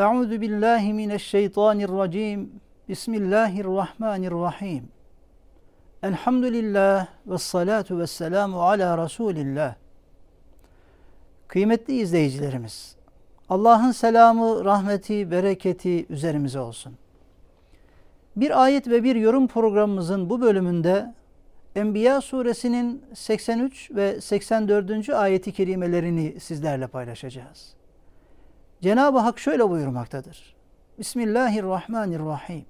Euzu billahi mineşşeytanirracim. Bismillahirrahmanirrahim. Elhamdülillah ve salatu ve selamu ala Resulillah. Kıymetli izleyicilerimiz, Allah'ın selamı, rahmeti, bereketi üzerimize olsun. Bir ayet ve bir yorum programımızın bu bölümünde Enbiya suresinin 83 ve 84. ayeti kerimelerini sizlerle paylaşacağız. Cenab-ı Hak şöyle buyurmaktadır. Bismillahirrahmanirrahim.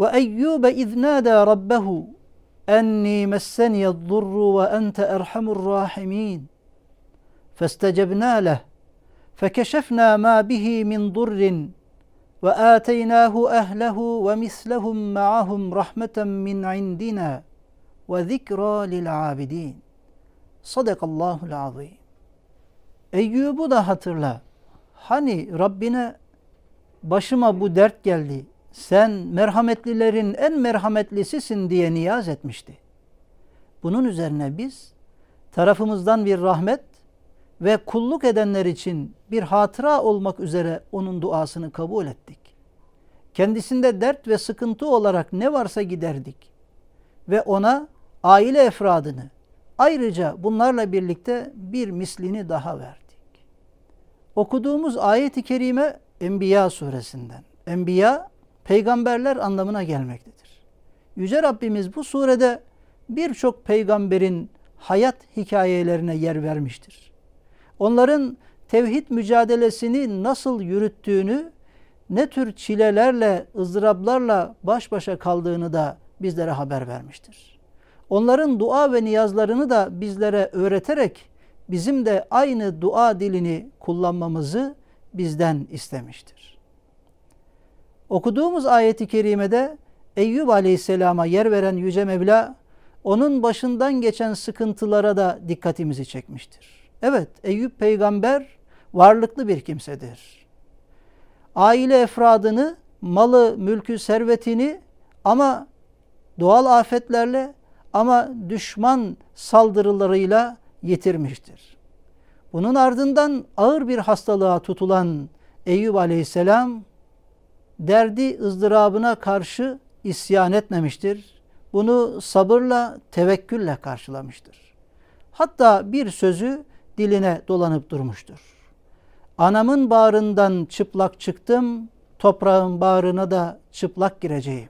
Ve Eyyub iz nada rabbahu enni messeniyed durru ve ente erhamur rahimin. Festecebna leh فكشفنا ما به من ضر واتيناه اهله ومثلهم معهم رحمه من عندنا وذكرى للعابدين صدق الله العظيم Eyyub'u da hatırla. Hani Rabbine başıma bu dert geldi. Sen merhametlilerin en merhametlisisin diye niyaz etmişti. Bunun üzerine biz tarafımızdan bir rahmet ve kulluk edenler için bir hatıra olmak üzere onun duasını kabul ettik. Kendisinde dert ve sıkıntı olarak ne varsa giderdik ve ona aile efradını ayrıca bunlarla birlikte bir mislini daha verdik. Okuduğumuz ayeti kerime Enbiya suresinden. Enbiya peygamberler anlamına gelmektedir. Yüce Rabbimiz bu surede birçok peygamberin hayat hikayelerine yer vermiştir. Onların tevhid mücadelesini nasıl yürüttüğünü, ne tür çilelerle, ızdıraplarla baş başa kaldığını da bizlere haber vermiştir. Onların dua ve niyazlarını da bizlere öğreterek bizim de aynı dua dilini kullanmamızı bizden istemiştir. Okuduğumuz ayeti kerimede Eyyub Aleyhisselam'a yer veren Yüce Mevla onun başından geçen sıkıntılara da dikkatimizi çekmiştir. Evet, Eyüp peygamber varlıklı bir kimsedir. Aile efradını, malı, mülkü, servetini ama doğal afetlerle ama düşman saldırılarıyla yitirmiştir. Bunun ardından ağır bir hastalığa tutulan Eyüp Aleyhisselam derdi ızdırabına karşı isyan etmemiştir. Bunu sabırla, tevekkülle karşılamıştır. Hatta bir sözü diline dolanıp durmuştur. Anamın bağrından çıplak çıktım, toprağın bağrına da çıplak gireceğim.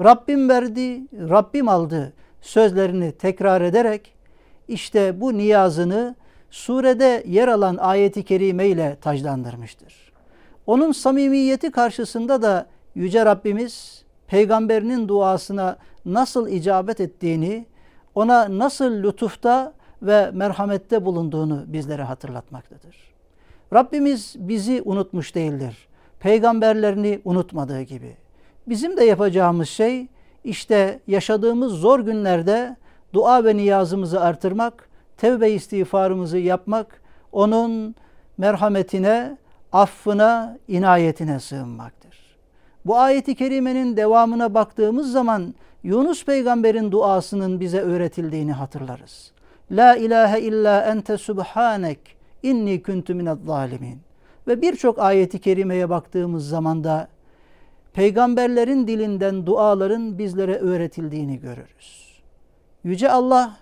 Rabbim verdi, Rabbim aldı sözlerini tekrar ederek işte bu niyazını surede yer alan ayeti kerime ile taclandırmıştır. Onun samimiyeti karşısında da Yüce Rabbimiz peygamberinin duasına nasıl icabet ettiğini, ona nasıl lütufta ve merhamette bulunduğunu bizlere hatırlatmaktadır. Rabbimiz bizi unutmuş değildir. Peygamberlerini unutmadığı gibi. Bizim de yapacağımız şey işte yaşadığımız zor günlerde dua ve niyazımızı artırmak, tevbe istiğfarımızı yapmak, onun merhametine, affına, inayetine sığınmaktır. Bu ayeti kerimenin devamına baktığımız zaman Yunus peygamberin duasının bize öğretildiğini hatırlarız. La ilahe illa ente subhanek inni kuntu minez zalimin. Ve birçok ayeti kerimeye baktığımız zaman da peygamberlerin dilinden duaların bizlere öğretildiğini görürüz. Yüce Allah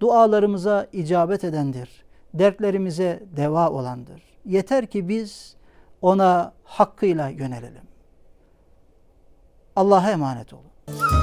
dualarımıza icabet edendir. Dertlerimize deva olandır. Yeter ki biz ona hakkıyla yönelelim. Allah'a emanet olun.